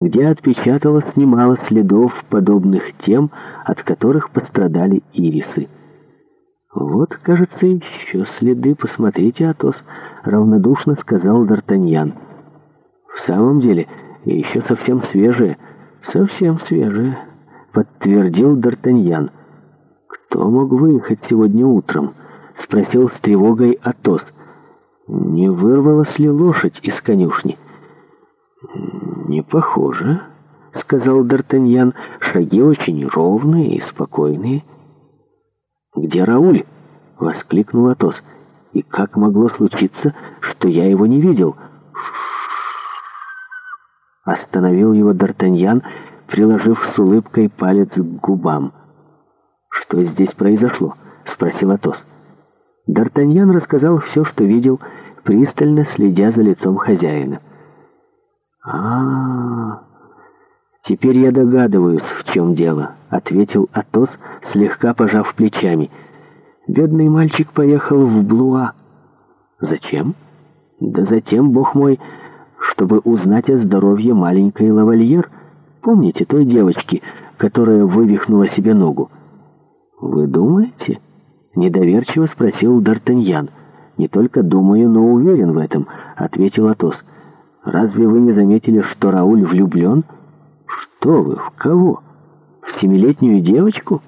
где отпечаталось немало следов подобных тем, от которых пострадали ирисы. «Вот, кажется, еще следы, посмотрите, Атос», — равнодушно сказал Д'Артаньян. «В самом деле, еще совсем свежие, совсем свежие», — подтвердил Д'Артаньян. «Кто мог выехать сегодня утром?» — спросил с тревогой Атос. «Не вырвалась ли лошадь из конюшни?» «Не похоже», — сказал Д'Артаньян. «Шаги очень ровные и спокойные». «Где Рауль?» — воскликнул Атос. «И как могло случиться, что я его не видел?» Остановил его Д'Артаньян, приложив с улыбкой палец к губам. «Что здесь произошло?» — спросил Атос. Д'Артаньян рассказал все, что видел, пристально следя за лицом хозяина а «Теперь я догадываюсь, в чем дело», — ответил Атос, слегка пожав плечами. «Бедный мальчик поехал в Блуа». «Зачем?» «Да затем, бог мой, чтобы узнать о здоровье маленькой лавальер. Помните той девочки, которая вывихнула себе ногу?» «Вы думаете?» — недоверчиво спросил Д'Артаньян. «Не только думаю, но уверен в этом», — ответил Атос. «Атос». Разве вы не заметили, что Рауль влюблен? Что вы, в кого? В семилетнюю девочку?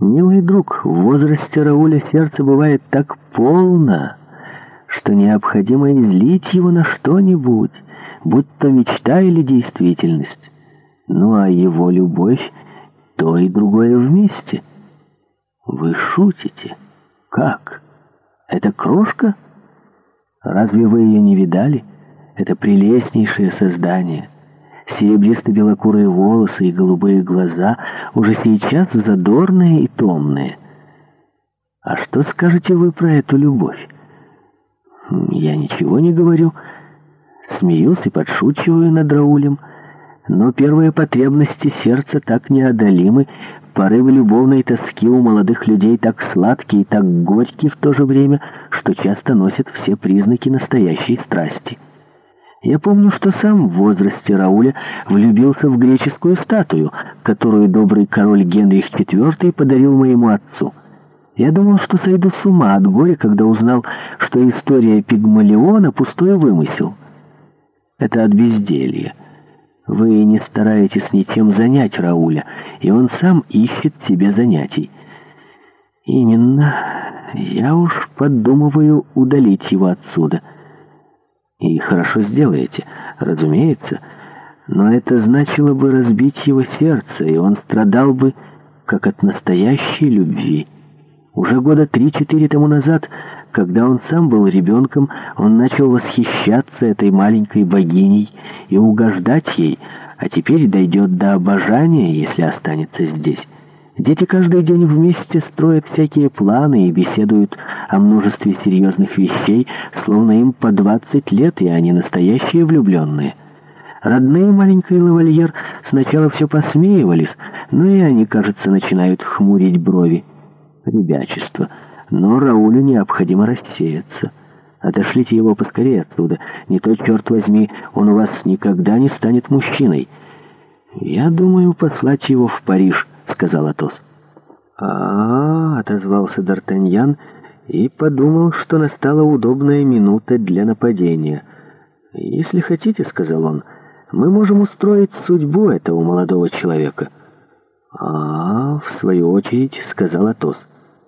Милый друг, в возрасте Рауля сердце бывает так полно, что необходимо излить его на что-нибудь, будь то мечта или действительность. Ну а его любовь — то и другое вместе. Вы шутите? Как? Это крошка? Разве вы ее не видали?» Это прелестнейшее создание. Серебристо-белокурые волосы и голубые глаза уже сейчас задорные и томные. А что скажете вы про эту любовь? Я ничего не говорю. Смеюсь и подшучиваю над Раулем. Но первые потребности сердца так неодолимы, порывы любовной тоски у молодых людей так сладкие и так горькие в то же время, что часто носят все признаки настоящей страсти. Я помню, что сам в возрасте Рауля влюбился в греческую статую, которую добрый король Генрих IV подарил моему отцу. Я думал, что сойду с ума от горя, когда узнал, что история Пигмалиона — пустой вымысел. Это от безделья. Вы не стараетесь ничем занять Рауля, и он сам ищет себе занятий. Именно. Я уж подумываю удалить его отсюда». И хорошо сделаете, разумеется, но это значило бы разбить его сердце, и он страдал бы, как от настоящей любви. Уже года три-четыре тому назад, когда он сам был ребенком, он начал восхищаться этой маленькой богиней и угождать ей, а теперь дойдет до обожания, если останется здесь». Дети каждый день вместе строят всякие планы и беседуют о множестве серьезных вещей, словно им по 20 лет, и они настоящие влюбленные. Родные маленькой лавальер сначала все посмеивались, но и они, кажется, начинают хмурить брови. Ребячество. Но Раулю необходимо рассеяться. Отошлите его поскорее оттуда, Не то, черт возьми, он у вас никогда не станет мужчиной. Я думаю послать его в Париж» сказал Атос. а, отозвался Д'Артаньян и подумал, что настала удобная минута для нападения. «Если хотите, — сказал он, — мы можем устроить судьбу этого молодого человека». -а в свою очередь, — сказал Атос,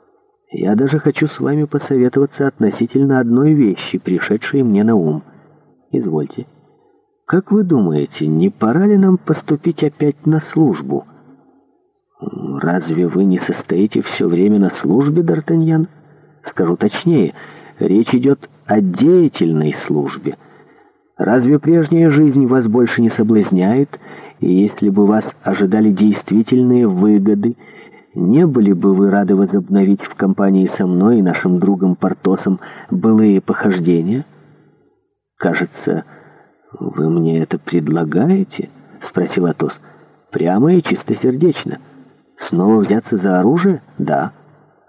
— я даже хочу с вами посоветоваться относительно одной вещи, пришедшей мне на ум. Извольте». «Как вы думаете, не пора ли нам поступить опять на службу?» «Разве вы не состоите все время на службе, Д'Артаньян?» «Скажу точнее, речь идет о деятельной службе. Разве прежняя жизнь вас больше не соблазняет, и если бы вас ожидали действительные выгоды, не были бы вы рады возобновить в компании со мной и нашим другом Портосом былые похождения?» «Кажется, вы мне это предлагаете?» — спросил Атос. «Прямо и чистосердечно» снова взяться за оружие? Да.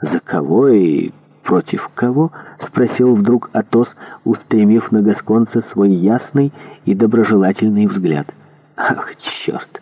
За кого и против кого?» — спросил вдруг Атос, устремив на Гасконца свой ясный и доброжелательный взгляд. «Ах, черт!»